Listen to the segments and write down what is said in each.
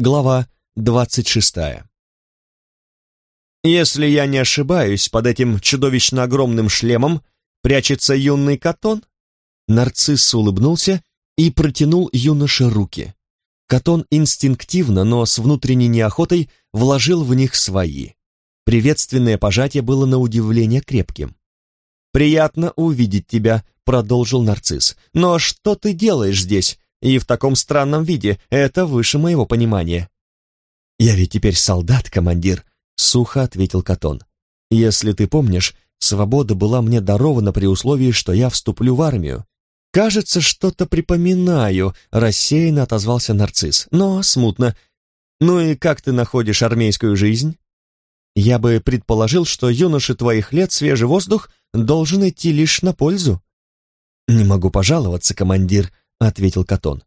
Глава двадцать шестая. Если я не ошибаюсь, под этим чудовищно огромным шлемом прячется юный Катон? Нарцисс улыбнулся и протянул юноше руки. Катон инстинктивно, но с внутренней неохотой вложил в них свои. Приветственное пожатие было на удивление крепким. «Приятно увидеть тебя», — продолжил нарцисс. «Но что ты делаешь здесь? И в таком странном виде, это выше моего понимания». «Я ведь теперь солдат, командир», — сухо ответил Катон. «Если ты помнишь, свобода была мне дарована при условии, что я вступлю в армию. «Кажется, что-то припоминаю», — рассеянно отозвался нарцисс, «но смутно. Ну и как ты находишь армейскую жизнь?» «Я бы предположил, что юноше твоих лет свежий воздух должен идти лишь на пользу». «Не могу пожаловаться, командир», — ответил Катон.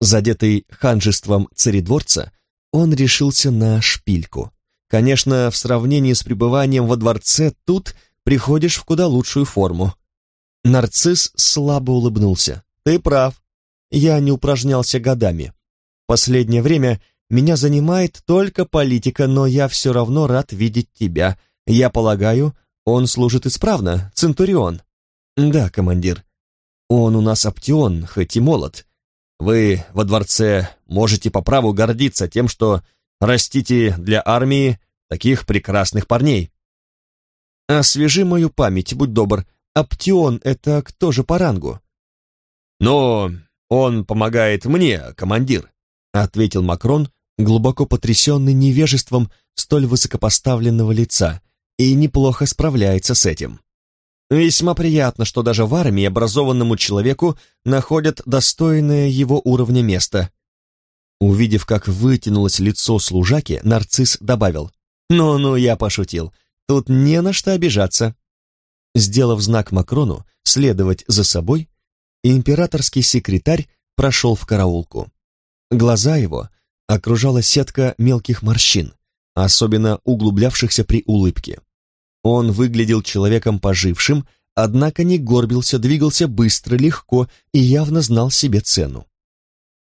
Задетый ханжеством царедворца, он решился на шпильку. Конечно, в сравнении с пребыванием во дворце тут приходишь в куда лучшую форму. Нарцисс слабо улыбнулся. «Ты прав. Я не упражнялся годами. Последнее время меня занимает только политика, но я все равно рад видеть тебя. Я полагаю, он служит исправно, Центурион». «Да, командир. Он у нас оптион, хоть и молод. Вы во дворце можете по праву гордиться тем, что растите для армии таких прекрасных парней». «Освежи мою память, будь добр», Аптион — это кто же по рангу?» «Но он помогает мне, командир», — ответил Макрон, глубоко потрясенный невежеством столь высокопоставленного лица, и неплохо справляется с этим. Весьма приятно, что даже в армии образованному человеку находят достойное его уровня место. Увидев, как вытянулось лицо служаки, нарцисс добавил, «Ну-ну, я пошутил, тут не на что обижаться. Сделав знак Макрону следовать за собой, императорский секретарь прошел в караулку. Глаза его окружала сетка мелких морщин, особенно углублявшихся при улыбке. Он выглядел человеком пожившим, однако не горбился, двигался быстро, легко и явно знал себе цену.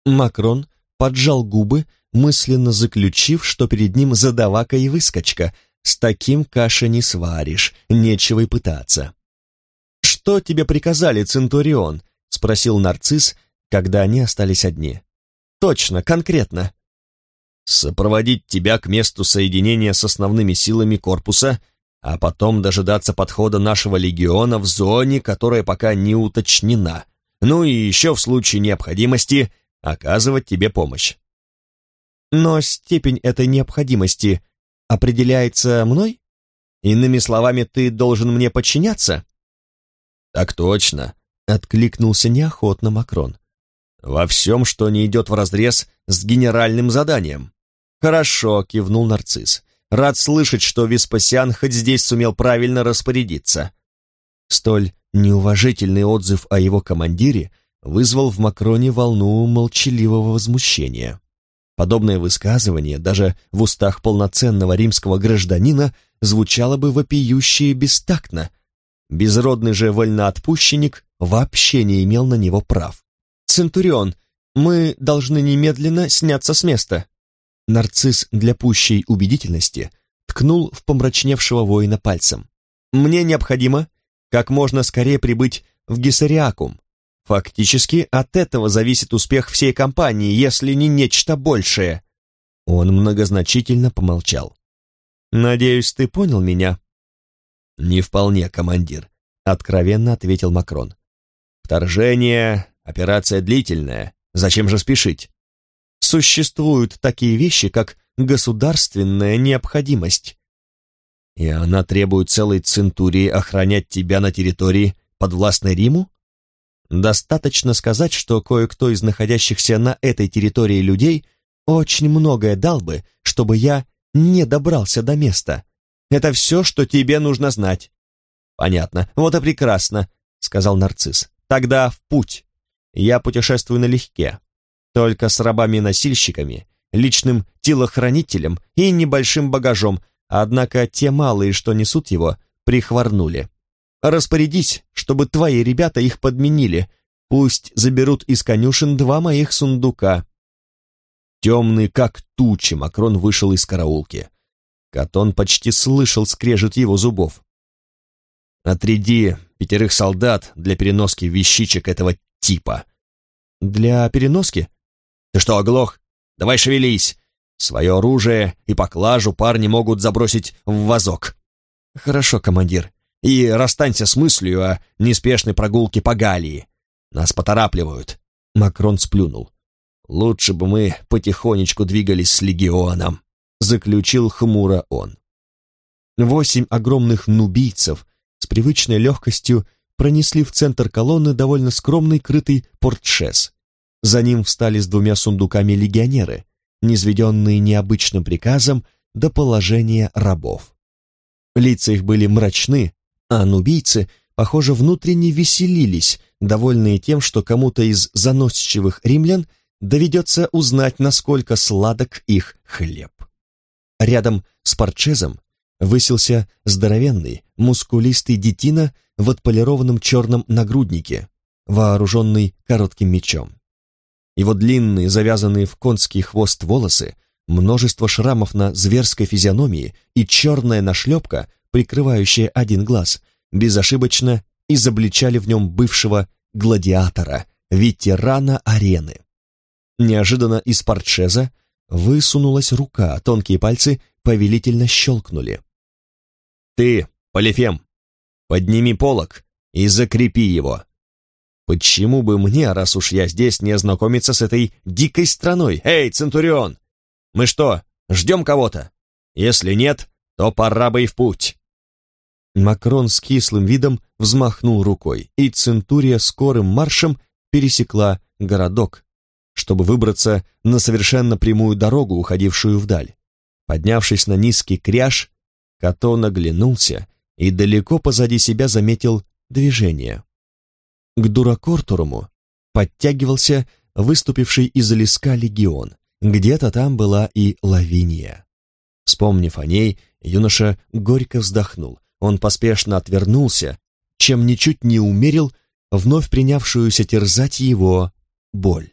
Макрон поджал губы, мысленно заключив, что перед ним задавака и выскочка — с таким каши не сваришь, нечего и пытаться. «Что тебе приказали, Центурион?» — спросил нарцисс, когда они остались одни. «Точно, конкретно». «Сопроводить тебя к месту соединения с основными силами корпуса, а потом дожидаться подхода нашего легиона в зоне, которая пока не уточнена. Ну и еще в случае необходимости оказывать тебе помощь». «Но степень этой необходимости определяется мной? Иными словами, ты должен мне подчиняться?» «Так точно», — откликнулся неохотно Макрон. «Во всем, что не идет вразрез с генеральным заданием». «Хорошо», — кивнул нарцисс. «Рад слышать, что Веспасиан хоть здесь сумел правильно распорядиться». Столь неуважительный отзыв о его командире вызвал в Макроне волну молчаливого возмущения. Подобное высказывание даже в устах полноценного римского гражданина звучало бы вопиюще и бестактно. Безродный же вольноотпущенник вообще не имел на него прав. «Центурион, мы должны немедленно сняться с места». Нарцисс для пущей убедительности ткнул в помрачневшего воина пальцем. «Мне необходимо как можно скорее прибыть в Гессариакум, Фактически от этого зависит успех всей компании, если не нечто большее. Он многозначительно помолчал. «Надеюсь, ты понял меня?» «Не вполне, командир», — откровенно ответил Макрон. «Вторжение — операция длительная. Зачем же спешить?» «Существуют такие вещи, как государственная необходимость». «И она требует целой центурии охранять тебя на территории, подвластной Риму?» Достаточно сказать, что кое-кто из находящихся на этой территории людей очень многое дал бы, чтобы я не добрался до места. Это все, что тебе нужно знать. Понятно, вот и прекрасно, сказал нарцисс. Тогда в путь. Я путешествую налегке. Только с рабами-носильщиками, личным телохранителем и небольшим багажом, однако те малые, что несут его, прихворнули. Распорядись, чтобы твои ребята их подменили. Пусть заберут из конюшен два моих сундука». Темный, как тучи, Макрон вышел из караулки. Катон почти слышал скрежет его зубов. «Отряди пятерых солдат для переноски вещичек этого типа». «Для переноски?» «Ты что, оглох? Давай шевелись. Свое оружие и поклажу парни могут забросить в вазок». «Хорошо, командир. И расстанься с мыслью о неспешной прогулке по Галлии. Нас поторапливают». Макрон сплюнул. «Лучше бы мы потихонечку двигались с легионом», — заключил хмуро он. Восемь огромных нубийцев с привычной легкостью пронесли в центр колонны довольно скромный крытый портшес. За ним встали с двумя сундуками легионеры, низведенные необычным приказом до положения рабов. Лица их были мрачны, а нубийцы, похоже, внутренне веселились, довольные тем, что кому-то из заносчивых римлян доведется узнать, насколько сладок их хлеб. Рядом с Парчезом высился здоровенный, мускулистый детина в отполированном черном нагруднике, вооруженный коротким мечом. Его длинные, завязанные в конский хвост волосы, множество шрамов на зверской физиономии и черная нашлепка, прикрывающая один глаз, безошибочно изобличали в нем бывшего гладиатора, ветерана арены. Неожиданно из портшеза высунулась рука, тонкие пальцы повелительно щелкнули. «Ты, Полифем, подними полог и закрепи его. Почему бы мне, раз уж я здесь, не ознакомиться с этой дикой страной? Эй, Центурион! Мы что, ждем кого-то? Если нет, то пора бы и в путь!» Макрон с кислым видом взмахнул рукой, и Центурия скорым маршем пересекла городок, чтобы выбраться на совершенно прямую дорогу, уходившую вдаль. Поднявшись на низкий кряж, Катон оглянулся и далеко позади себя заметил движение. К Дуракортуруму подтягивался выступивший из леска легион. Где-то там была и Лавиния. Вспомнив о ней, юноша горько вздохнул. Он поспешно отвернулся, чем ничуть не умерил вновь принявшуюся терзать его боль.